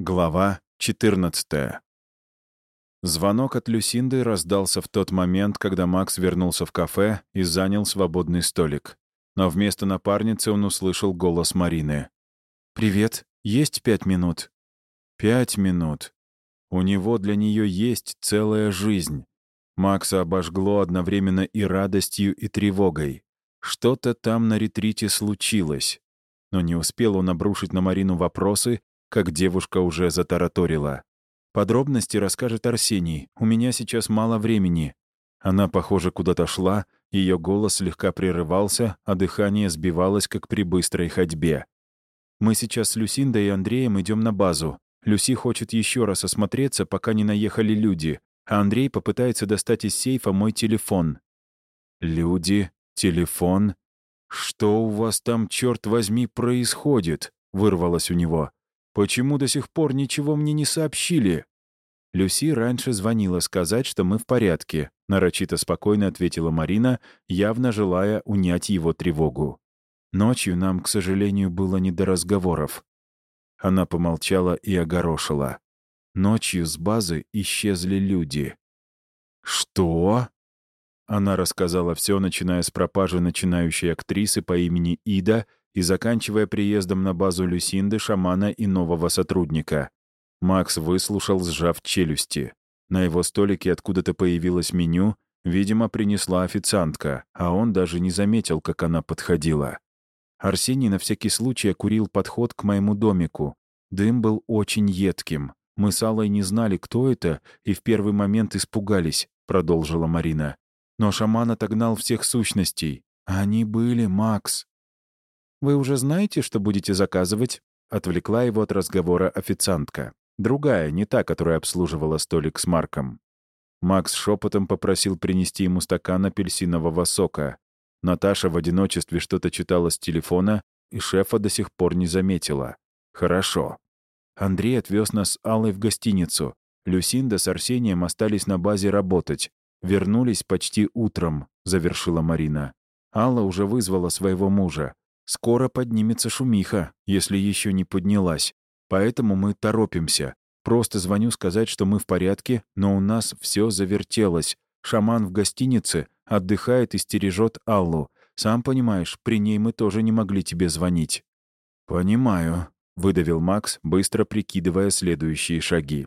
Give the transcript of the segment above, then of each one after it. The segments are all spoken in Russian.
Глава 14 Звонок от Люсинды раздался в тот момент, когда Макс вернулся в кафе и занял свободный столик. Но вместо напарницы он услышал голос Марины. «Привет, есть пять минут?» «Пять минут. У него для нее есть целая жизнь». Макса обожгло одновременно и радостью, и тревогой. Что-то там на ретрите случилось. Но не успел он обрушить на Марину вопросы, как девушка уже затараторила. «Подробности расскажет Арсений. У меня сейчас мало времени». Она, похоже, куда-то шла, ее голос слегка прерывался, а дыхание сбивалось, как при быстрой ходьбе. «Мы сейчас с Люсиндой и Андреем идем на базу. Люси хочет еще раз осмотреться, пока не наехали люди, а Андрей попытается достать из сейфа мой телефон». «Люди? Телефон? Что у вас там, черт возьми, происходит?» — вырвалось у него. «Почему до сих пор ничего мне не сообщили?» Люси раньше звонила сказать, что мы в порядке, нарочито спокойно ответила Марина, явно желая унять его тревогу. Ночью нам, к сожалению, было не до разговоров. Она помолчала и огорошила. Ночью с базы исчезли люди. «Что?» Она рассказала все, начиная с пропажи начинающей актрисы по имени Ида и заканчивая приездом на базу Люсинды, шамана и нового сотрудника. Макс выслушал, сжав челюсти. На его столике откуда-то появилось меню, видимо, принесла официантка, а он даже не заметил, как она подходила. Арсений на всякий случай окурил подход к моему домику. Дым был очень едким. Мы с Аллой не знали, кто это, и в первый момент испугались, продолжила Марина. Но шаман отогнал всех сущностей. Они были, Макс. «Вы уже знаете, что будете заказывать?» — отвлекла его от разговора официантка. Другая, не та, которая обслуживала столик с Марком. Макс шепотом попросил принести ему стакан апельсинового сока. Наташа в одиночестве что-то читала с телефона, и шефа до сих пор не заметила. Хорошо. Андрей отвез нас с Аллой в гостиницу. Люсинда с Арсением остались на базе работать. Вернулись почти утром, завершила Марина. Алла уже вызвала своего мужа. Скоро поднимется шумиха, если еще не поднялась. Поэтому мы торопимся. Просто звоню сказать, что мы в порядке, но у нас все завертелось. Шаман в гостинице отдыхает и стережет Аллу. Сам понимаешь, при ней мы тоже не могли тебе звонить». «Понимаю», — выдавил Макс, быстро прикидывая следующие шаги.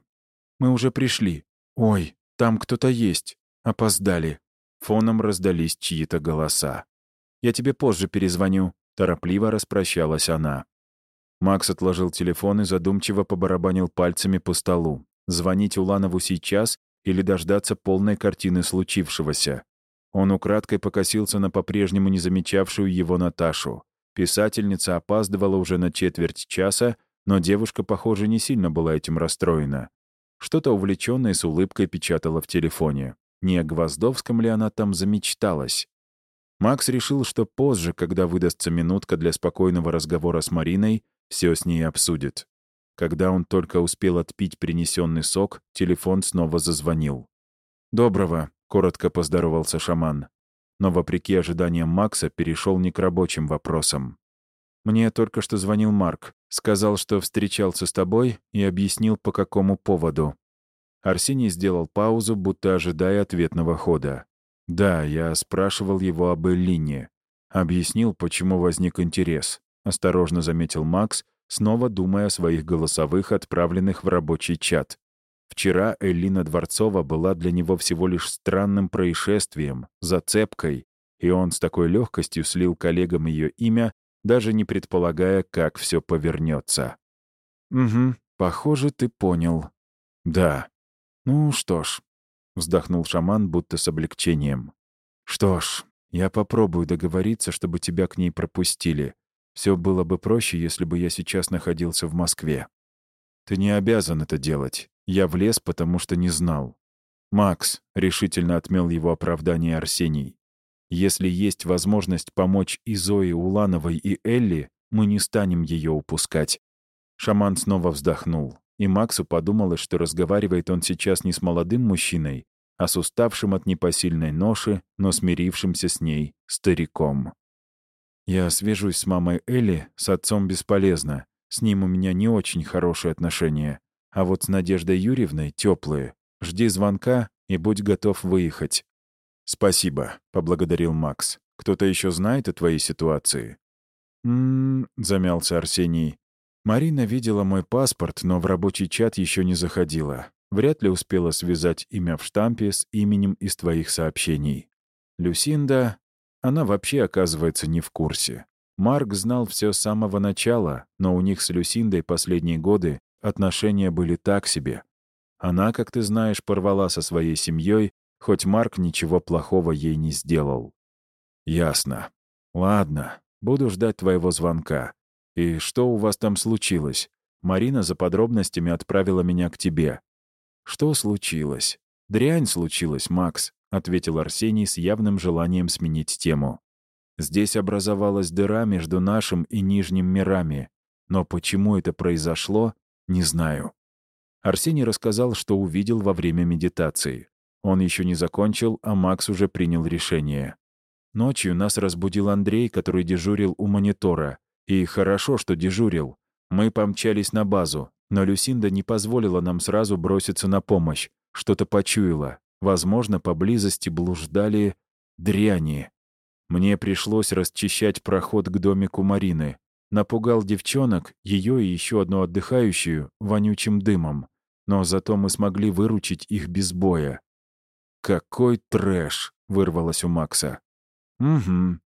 «Мы уже пришли. Ой, там кто-то есть. Опоздали». Фоном раздались чьи-то голоса. «Я тебе позже перезвоню», Торопливо распрощалась она. Макс отложил телефон и задумчиво побарабанил пальцами по столу. Звонить Уланову сейчас или дождаться полной картины случившегося. Он украдкой покосился на по-прежнему не замечавшую его Наташу. Писательница опаздывала уже на четверть часа, но девушка, похоже, не сильно была этим расстроена. Что-то увлеченное с улыбкой печатала в телефоне. Не о Гвоздовском ли она там замечталась? Макс решил, что позже, когда выдастся минутка для спокойного разговора с Мариной, все с ней обсудит. Когда он только успел отпить принесенный сок, телефон снова зазвонил. «Доброго», — коротко поздоровался шаман. Но, вопреки ожиданиям Макса, перешел не к рабочим вопросам. «Мне только что звонил Марк. Сказал, что встречался с тобой и объяснил, по какому поводу». Арсений сделал паузу, будто ожидая ответного хода. Да, я спрашивал его об Эллине. Объяснил, почему возник интерес. Осторожно заметил Макс, снова думая о своих голосовых, отправленных в рабочий чат. Вчера Эллина Дворцова была для него всего лишь странным происшествием, зацепкой, и он с такой легкостью слил коллегам ее имя, даже не предполагая, как все повернется. «Угу, похоже, ты понял». «Да». «Ну что ж, — вздохнул шаман, будто с облегчением. «Что ж, я попробую договориться, чтобы тебя к ней пропустили. Все было бы проще, если бы я сейчас находился в Москве. Ты не обязан это делать. Я влез, потому что не знал. Макс решительно отмел его оправдание Арсений. Если есть возможность помочь и Зое Улановой, и Элли, мы не станем ее упускать. Шаман снова вздохнул и Максу подумалось, что разговаривает он сейчас не с молодым мужчиной, а с уставшим от непосильной ноши, но смирившимся с ней стариком. «Я свяжусь с мамой Элли, с отцом бесполезно. С ним у меня не очень хорошие отношения. А вот с Надеждой Юрьевной теплые. Жди звонка и будь готов выехать». «Спасибо», — поблагодарил Макс. «Кто-то еще знает о твоей ситуации?» «М-м-м», замялся Арсений. «Марина видела мой паспорт, но в рабочий чат еще не заходила. Вряд ли успела связать имя в штампе с именем из твоих сообщений. Люсинда, она вообще, оказывается, не в курсе. Марк знал все с самого начала, но у них с Люсиндой последние годы отношения были так себе. Она, как ты знаешь, порвала со своей семьей, хоть Марк ничего плохого ей не сделал. Ясно. Ладно, буду ждать твоего звонка. И что у вас там случилось? Марина за подробностями отправила меня к тебе. Что случилось? Дрянь случилась, Макс, ответил Арсений с явным желанием сменить тему. Здесь образовалась дыра между нашим и нижним мирами. Но почему это произошло, не знаю. Арсений рассказал, что увидел во время медитации. Он еще не закончил, а Макс уже принял решение. Ночью нас разбудил Андрей, который дежурил у монитора. И хорошо, что дежурил. Мы помчались на базу, но Люсинда не позволила нам сразу броситься на помощь. Что-то почуяла. Возможно, поблизости блуждали дряни. Мне пришлось расчищать проход к домику Марины. Напугал девчонок, ее и еще одну отдыхающую, вонючим дымом. Но зато мы смогли выручить их без боя. «Какой трэш!» — вырвалось у Макса. «Угу».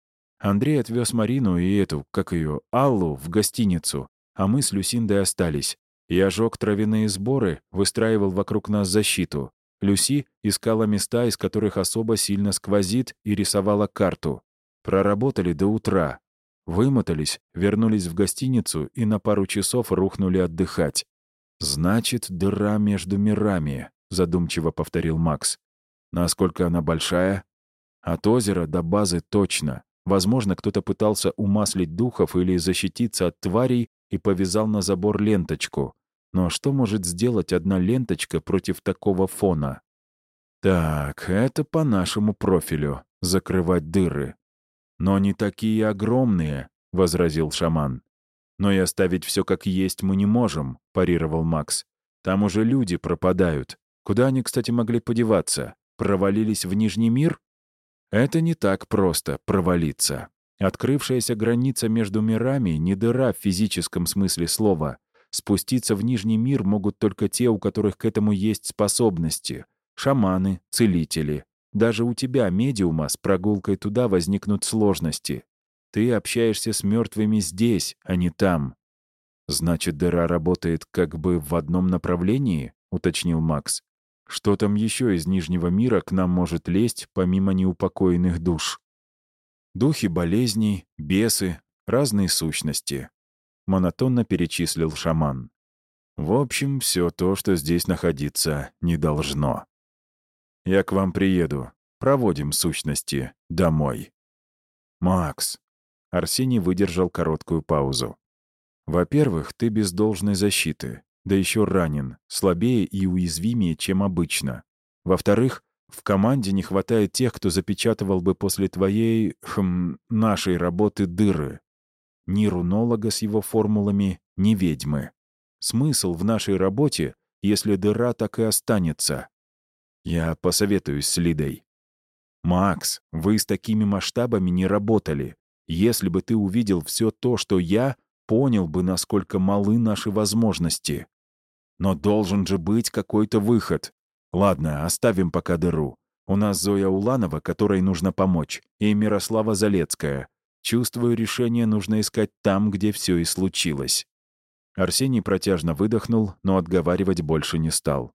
Андрей отвез Марину и эту, как ее, Аллу, в гостиницу, а мы с Люсиндой остались. Я жег травяные сборы, выстраивал вокруг нас защиту. Люси искала места, из которых особо сильно сквозит, и рисовала карту. Проработали до утра. Вымотались, вернулись в гостиницу и на пару часов рухнули отдыхать. «Значит, дыра между мирами», — задумчиво повторил Макс. «Насколько она большая?» «От озера до базы точно. Возможно, кто-то пытался умаслить духов или защититься от тварей и повязал на забор ленточку. Но что может сделать одна ленточка против такого фона? Так, это по нашему профилю — закрывать дыры. «Но не такие огромные», — возразил шаман. «Но и оставить все как есть мы не можем», — парировал Макс. «Там уже люди пропадают. Куда они, кстати, могли подеваться? Провалились в Нижний мир?» «Это не так просто — провалиться. Открывшаяся граница между мирами — не дыра в физическом смысле слова. Спуститься в Нижний мир могут только те, у которых к этому есть способности. Шаманы, целители, даже у тебя, медиума, с прогулкой туда возникнут сложности. Ты общаешься с мертвыми здесь, а не там. Значит, дыра работает как бы в одном направлении, уточнил Макс. Что там еще из Нижнего мира к нам может лезть, помимо неупокоенных душ? Духи болезней, бесы, разные сущности. Монотонно перечислил шаман. В общем, все то, что здесь находиться не должно. Я к вам приеду. Проводим сущности домой. Макс. Арсений выдержал короткую паузу. Во-первых, ты без должной защиты, да еще ранен, слабее и уязвимее, чем обычно. Во-вторых, в команде не хватает тех, кто запечатывал бы после твоей, хм, нашей работы дыры. Ни рунолога с его формулами, ни ведьмы. Смысл в нашей работе, если дыра так и останется. Я посоветуюсь с Лидой. «Макс, вы с такими масштабами не работали. Если бы ты увидел все то, что я, понял бы, насколько малы наши возможности. Но должен же быть какой-то выход. Ладно, оставим пока дыру. У нас Зоя Уланова, которой нужно помочь, и Мирослава Залецкая. Чувствую, решение нужно искать там, где все и случилось». Арсений протяжно выдохнул, но отговаривать больше не стал.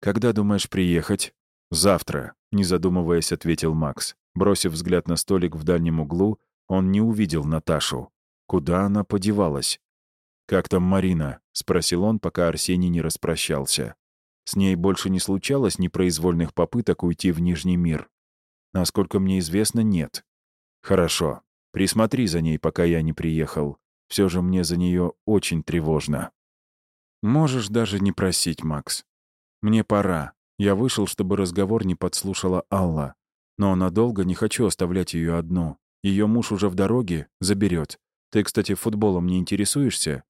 «Когда думаешь приехать?» «Завтра», — не задумываясь, ответил Макс. Бросив взгляд на столик в дальнем углу, он не увидел Наташу. Куда она подевалась? «Как там Марина?» — спросил он, пока Арсений не распрощался. С ней больше не случалось непроизвольных попыток уйти в Нижний мир. Насколько мне известно, нет. Хорошо. Присмотри за ней, пока я не приехал. Все же мне за нее очень тревожно. Можешь даже не просить, Макс. «Мне пора. Я вышел, чтобы разговор не подслушала Алла. Но надолго не хочу оставлять ее одну. Ее муж уже в дороге, заберет. Ты, кстати, футболом не интересуешься?»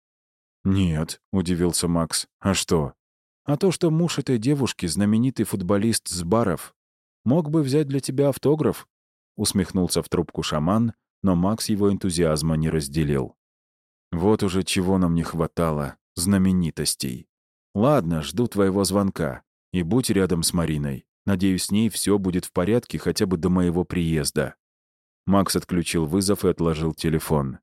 «Нет», — удивился Макс. «А что?» «А то, что муж этой девушки — знаменитый футболист с баров. Мог бы взять для тебя автограф?» Усмехнулся в трубку шаман, но Макс его энтузиазма не разделил. «Вот уже чего нам не хватало. Знаменитостей. Ладно, жду твоего звонка. И будь рядом с Мариной. Надеюсь, с ней все будет в порядке хотя бы до моего приезда». Макс отключил вызов и отложил телефон.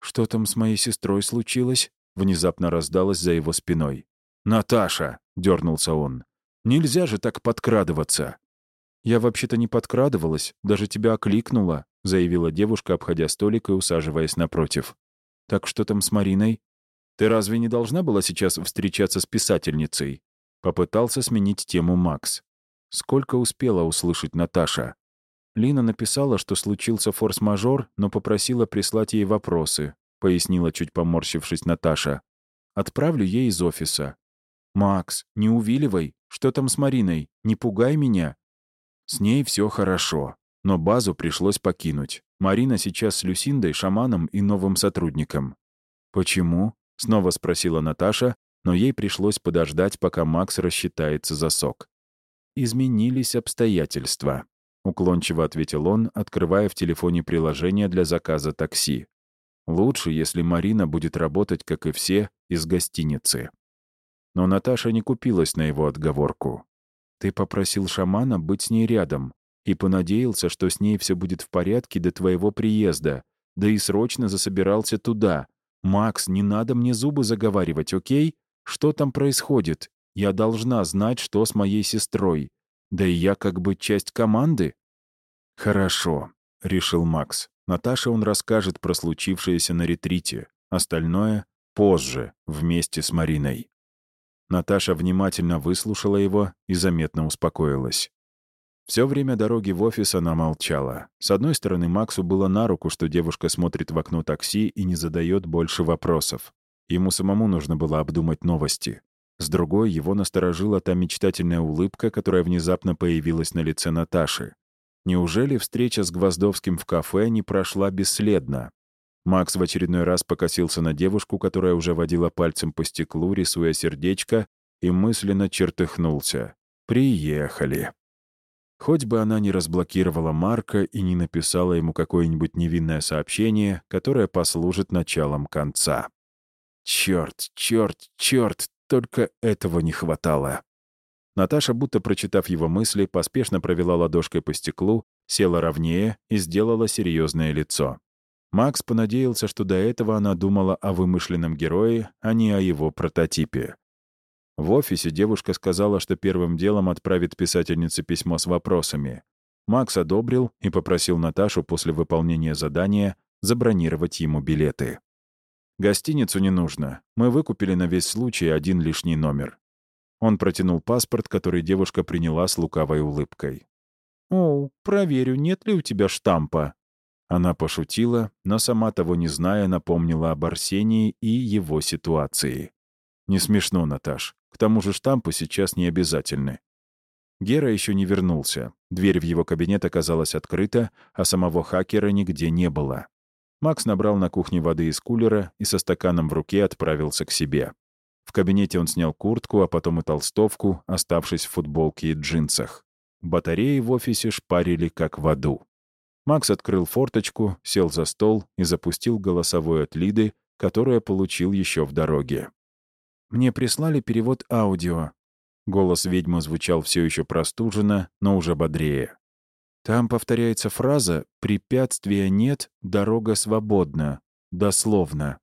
«Что там с моей сестрой случилось?» Внезапно раздалось за его спиной. «Наташа!» — дернулся он. «Нельзя же так подкрадываться!» «Я вообще-то не подкрадывалась, даже тебя окликнула», — заявила девушка, обходя столик и усаживаясь напротив. «Так что там с Мариной?» «Ты разве не должна была сейчас встречаться с писательницей?» Попытался сменить тему Макс. Сколько успела услышать Наташа? Лина написала, что случился форс-мажор, но попросила прислать ей вопросы, пояснила, чуть поморщившись Наташа. Отправлю ей из офиса. «Макс, не увиливай. Что там с Мариной? Не пугай меня». С ней все хорошо, но базу пришлось покинуть. Марина сейчас с Люсиндой, шаманом и новым сотрудником. «Почему?» — снова спросила Наташа, но ей пришлось подождать, пока Макс рассчитается за сок. «Изменились обстоятельства», — уклончиво ответил он, открывая в телефоне приложение для заказа такси. «Лучше, если Марина будет работать, как и все, из гостиницы». Но Наташа не купилась на его отговорку. «Ты попросил шамана быть с ней рядом и понадеялся, что с ней все будет в порядке до твоего приезда, да и срочно засобирался туда. Макс, не надо мне зубы заговаривать, окей? Что там происходит? Я должна знать, что с моей сестрой. Да и я как бы часть команды». «Хорошо», — решил Макс. Наташе он расскажет про случившееся на ретрите. Остальное — позже, вместе с Мариной. Наташа внимательно выслушала его и заметно успокоилась. Все время дороги в офис она молчала. С одной стороны, Максу было на руку, что девушка смотрит в окно такси и не задает больше вопросов. Ему самому нужно было обдумать новости. С другой, его насторожила та мечтательная улыбка, которая внезапно появилась на лице Наташи. Неужели встреча с Гвоздовским в кафе не прошла бесследно? Макс в очередной раз покосился на девушку, которая уже водила пальцем по стеклу, рисуя сердечко, и мысленно чертыхнулся. «Приехали». Хоть бы она не разблокировала Марка и не написала ему какое-нибудь невинное сообщение, которое послужит началом конца. Черт, черт, черт, только этого не хватало. Наташа, будто прочитав его мысли, поспешно провела ладошкой по стеклу, села ровнее и сделала серьезное лицо. Макс понадеялся, что до этого она думала о вымышленном герое, а не о его прототипе. В офисе девушка сказала, что первым делом отправит писательнице письмо с вопросами. Макс одобрил и попросил Наташу после выполнения задания забронировать ему билеты. «Гостиницу не нужно. Мы выкупили на весь случай один лишний номер». Он протянул паспорт, который девушка приняла с лукавой улыбкой. «О, проверю, нет ли у тебя штампа». Она пошутила, но сама того не зная, напомнила об Арсении и его ситуации. «Не смешно, Наташ. К тому же штампы сейчас не обязательны». Гера еще не вернулся. Дверь в его кабинет оказалась открыта, а самого хакера нигде не было. Макс набрал на кухне воды из кулера и со стаканом в руке отправился к себе. В кабинете он снял куртку, а потом и толстовку, оставшись в футболке и джинсах. Батареи в офисе шпарили как в аду. Макс открыл форточку, сел за стол и запустил голосовой от Лиды, которое получил еще в дороге. «Мне прислали перевод аудио». Голос ведьмы звучал все еще простуженно, но уже бодрее. Там повторяется фраза «препятствия нет, дорога свободна». Дословно.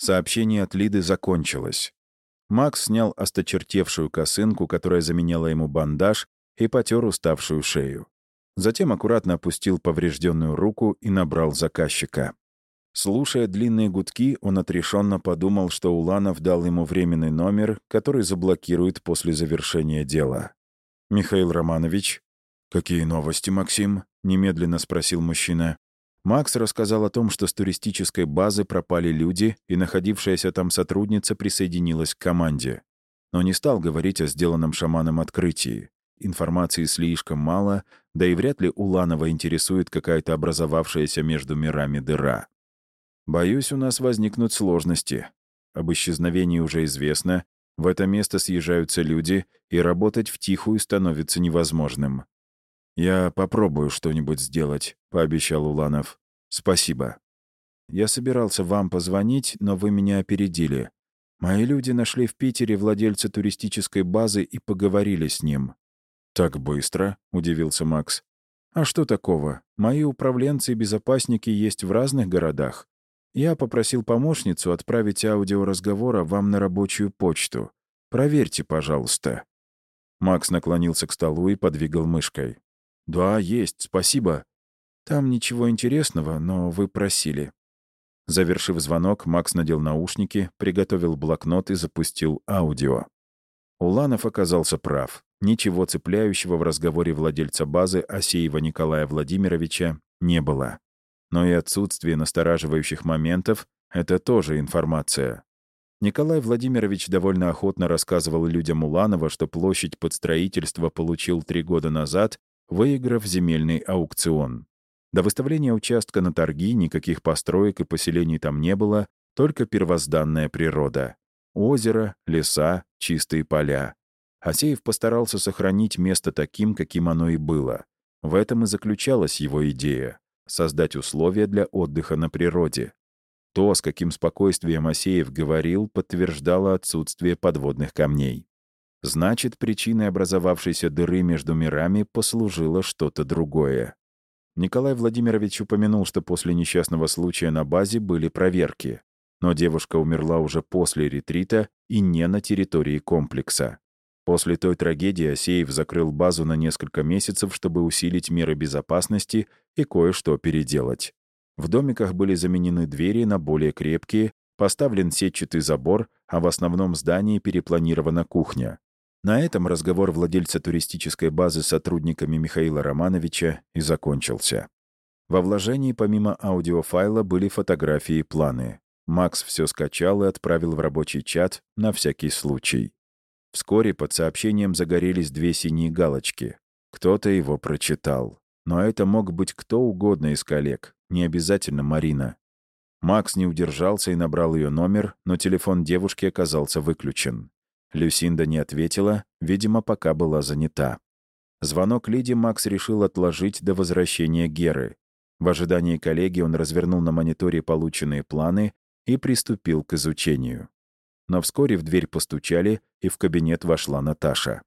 Сообщение от Лиды закончилось. Макс снял осточертевшую косынку, которая заменяла ему бандаж, и потер уставшую шею. Затем аккуратно опустил поврежденную руку и набрал заказчика. Слушая длинные гудки, он отрешенно подумал, что Уланов дал ему временный номер, который заблокирует после завершения дела. «Михаил Романович, «Какие новости, Максим?» — немедленно спросил мужчина. Макс рассказал о том, что с туристической базы пропали люди, и находившаяся там сотрудница присоединилась к команде. Но не стал говорить о сделанном шаманом открытии. Информации слишком мало, да и вряд ли Уланова интересует какая-то образовавшаяся между мирами дыра. «Боюсь, у нас возникнут сложности». об исчезновении уже известно, в это место съезжаются люди, и работать втихую становится невозможным. «Я попробую что-нибудь сделать», — пообещал Уланов. «Спасибо». «Я собирался вам позвонить, но вы меня опередили. Мои люди нашли в Питере владельца туристической базы и поговорили с ним». «Так быстро?» — удивился Макс. «А что такого? Мои управленцы и безопасники есть в разных городах. Я попросил помощницу отправить аудиоразговора вам на рабочую почту. Проверьте, пожалуйста». Макс наклонился к столу и подвигал мышкой. «Да, есть, спасибо. Там ничего интересного, но вы просили». Завершив звонок, Макс надел наушники, приготовил блокнот и запустил аудио. Уланов оказался прав. Ничего цепляющего в разговоре владельца базы Асеева Николая Владимировича не было. Но и отсутствие настораживающих моментов — это тоже информация. Николай Владимирович довольно охотно рассказывал людям Уланова, что площадь под строительство получил три года назад, выиграв земельный аукцион. До выставления участка на торги никаких построек и поселений там не было, только первозданная природа. Озеро, леса, чистые поля. Асеев постарался сохранить место таким, каким оно и было. В этом и заключалась его идея создать условия для отдыха на природе. То, с каким спокойствием Асеев говорил, подтверждало отсутствие подводных камней. Значит, причиной образовавшейся дыры между мирами послужило что-то другое. Николай Владимирович упомянул, что после несчастного случая на базе были проверки. Но девушка умерла уже после ретрита и не на территории комплекса. После той трагедии Асеев закрыл базу на несколько месяцев, чтобы усилить меры безопасности и кое-что переделать. В домиках были заменены двери на более крепкие, поставлен сетчатый забор, а в основном здании перепланирована кухня. На этом разговор владельца туристической базы с сотрудниками Михаила Романовича и закончился. Во вложении помимо аудиофайла были фотографии и планы. Макс все скачал и отправил в рабочий чат на всякий случай. Вскоре под сообщением загорелись две синие галочки. Кто-то его прочитал. Но это мог быть кто угодно из коллег, не обязательно Марина. Макс не удержался и набрал ее номер, но телефон девушки оказался выключен. Люсинда не ответила, видимо, пока была занята. Звонок Лиде Макс решил отложить до возвращения Геры. В ожидании коллеги он развернул на мониторе полученные планы и приступил к изучению но вскоре в дверь постучали, и в кабинет вошла Наташа.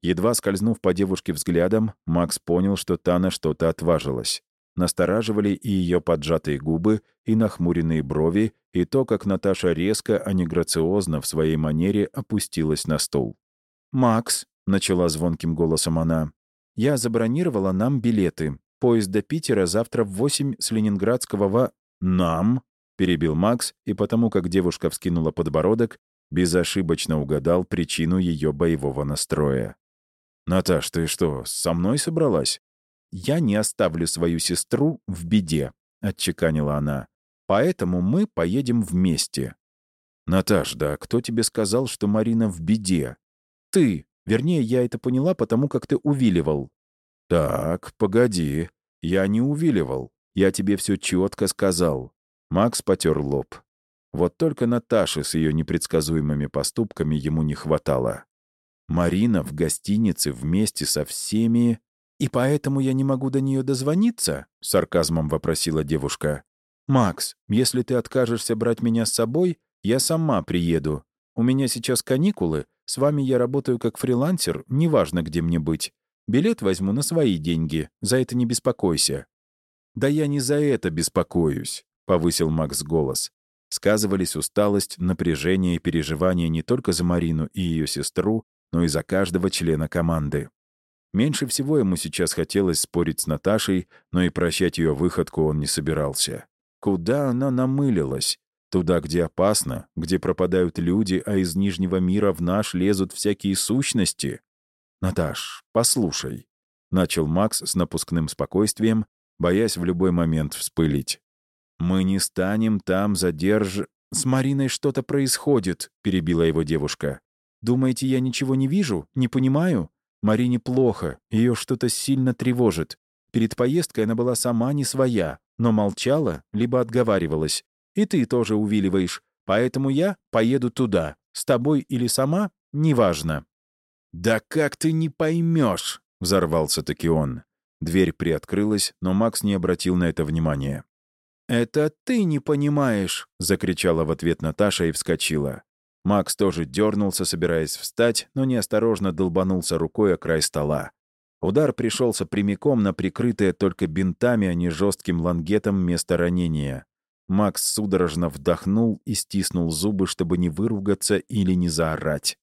Едва скользнув по девушке взглядом, Макс понял, что та на что-то отважилась. Настораживали и ее поджатые губы, и нахмуренные брови, и то, как Наташа резко, а не грациозно в своей манере опустилась на стул. «Макс», — начала звонким голосом она, — «я забронировала нам билеты. Поезд до Питера завтра в восемь с Ленинградского во...» «Нам?» перебил Макс, и потому как девушка вскинула подбородок, безошибочно угадал причину ее боевого настроя. «Наташ, ты что, со мной собралась?» «Я не оставлю свою сестру в беде», — отчеканила она. «Поэтому мы поедем вместе». «Наташ, да кто тебе сказал, что Марина в беде?» «Ты. Вернее, я это поняла, потому как ты увиливал». «Так, погоди. Я не увиливал. Я тебе все четко сказал. Макс потер лоб. Вот только Наташи с ее непредсказуемыми поступками ему не хватало. Марина в гостинице вместе со всеми... «И поэтому я не могу до нее дозвониться?» — сарказмом вопросила девушка. «Макс, если ты откажешься брать меня с собой, я сама приеду. У меня сейчас каникулы, с вами я работаю как фрилансер, неважно, где мне быть. Билет возьму на свои деньги, за это не беспокойся». «Да я не за это беспокоюсь повысил Макс голос. Сказывались усталость, напряжение и переживания не только за Марину и ее сестру, но и за каждого члена команды. Меньше всего ему сейчас хотелось спорить с Наташей, но и прощать ее выходку он не собирался. Куда она намылилась? Туда, где опасно, где пропадают люди, а из Нижнего мира в наш лезут всякие сущности? «Наташ, послушай», — начал Макс с напускным спокойствием, боясь в любой момент вспылить. «Мы не станем там задерж...» «С Мариной что-то происходит», — перебила его девушка. «Думаете, я ничего не вижу? Не понимаю? Марине плохо, ее что-то сильно тревожит. Перед поездкой она была сама не своя, но молчала, либо отговаривалась. И ты тоже увиливаешь, Поэтому я поеду туда. С тобой или сама — неважно». «Да как ты не поймешь?» — взорвался таки он. Дверь приоткрылась, но Макс не обратил на это внимания. «Это ты не понимаешь!» — закричала в ответ Наташа и вскочила. Макс тоже дернулся, собираясь встать, но неосторожно долбанулся рукой о край стола. Удар пришелся прямиком на прикрытое только бинтами, а не жестким лангетом место ранения. Макс судорожно вдохнул и стиснул зубы, чтобы не выругаться или не заорать.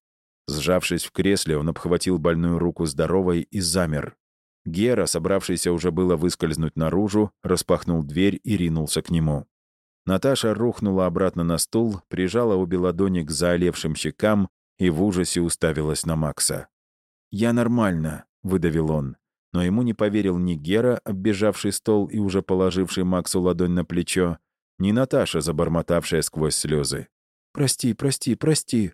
Сжавшись в кресле, он обхватил больную руку здоровой и замер. Гера, собравшийся уже было выскользнуть наружу, распахнул дверь и ринулся к нему. Наташа рухнула обратно на стул, прижала обе ладони к заолевшим щекам и в ужасе уставилась на Макса. «Я нормально», — выдавил он. Но ему не поверил ни Гера, оббежавший стол и уже положивший Максу ладонь на плечо, ни Наташа, забормотавшая сквозь слезы. «Прости, прости, прости».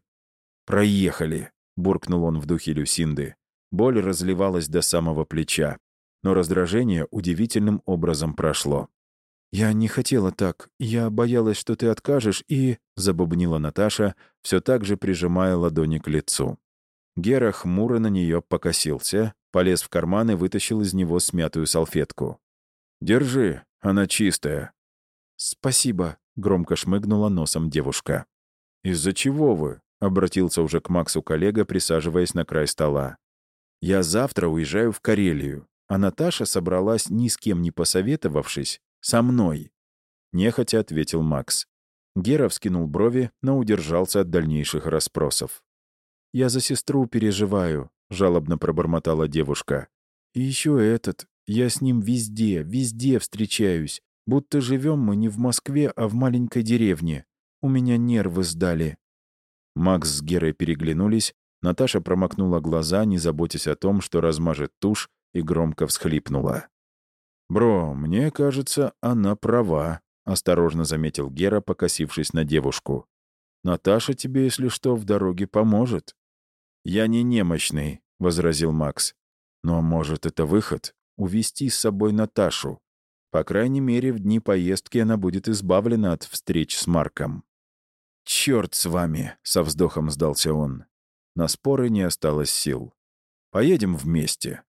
«Проехали», — буркнул он в духе Люсинды. Боль разливалась до самого плеча, но раздражение удивительным образом прошло. «Я не хотела так. Я боялась, что ты откажешь, и...» — забубнила Наташа, все так же прижимая ладони к лицу. Гера хмуро на нее покосился, полез в карман и вытащил из него смятую салфетку. «Держи, она чистая». «Спасибо», — громко шмыгнула носом девушка. «Из-за чего вы?» — обратился уже к Максу коллега, присаживаясь на край стола. «Я завтра уезжаю в Карелию, а Наташа собралась, ни с кем не посоветовавшись, со мной», — нехотя ответил Макс. Гера вскинул брови, но удержался от дальнейших расспросов. «Я за сестру переживаю», — жалобно пробормотала девушка. «И еще этот. Я с ним везде, везде встречаюсь. Будто живем мы не в Москве, а в маленькой деревне. У меня нервы сдали». Макс с Герой переглянулись. Наташа промокнула глаза, не заботясь о том, что размажет тушь, и громко всхлипнула. «Бро, мне кажется, она права», — осторожно заметил Гера, покосившись на девушку. «Наташа тебе, если что, в дороге поможет». «Я не немощный», — возразил Макс. «Но, может, это выход? Увести с собой Наташу. По крайней мере, в дни поездки она будет избавлена от встреч с Марком». «Черт с вами!» — со вздохом сдался он. На споры не осталось сил. «Поедем вместе.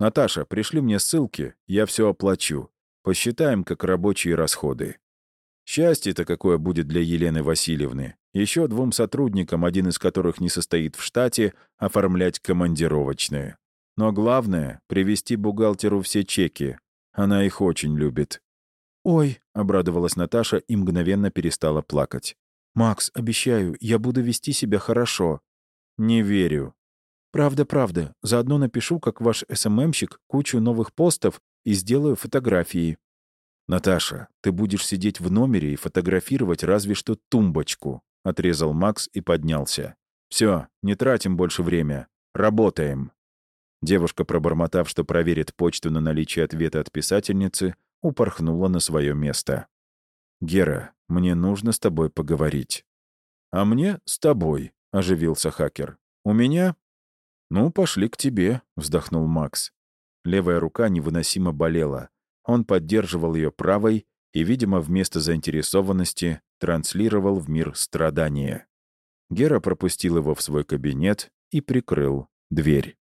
«Наташа, пришли мне ссылки, я все оплачу. Посчитаем, как рабочие расходы». Счастье-то какое будет для Елены Васильевны. Еще двум сотрудникам, один из которых не состоит в штате, оформлять командировочные. Но главное — привести бухгалтеру все чеки. Она их очень любит. «Ой», — обрадовалась Наташа и мгновенно перестала плакать. «Макс, обещаю, я буду вести себя хорошо». «Не верю», «Правда, правда. Заодно напишу, как ваш СММщик, кучу новых постов и сделаю фотографии». «Наташа, ты будешь сидеть в номере и фотографировать разве что тумбочку», — отрезал Макс и поднялся. «Все, не тратим больше время. Работаем». Девушка, пробормотав, что проверит почту на наличие ответа от писательницы, упорхнула на свое место. «Гера, мне нужно с тобой поговорить». «А мне с тобой», — оживился хакер. «У меня «Ну, пошли к тебе», — вздохнул Макс. Левая рука невыносимо болела. Он поддерживал ее правой и, видимо, вместо заинтересованности транслировал в мир страдания. Гера пропустил его в свой кабинет и прикрыл дверь.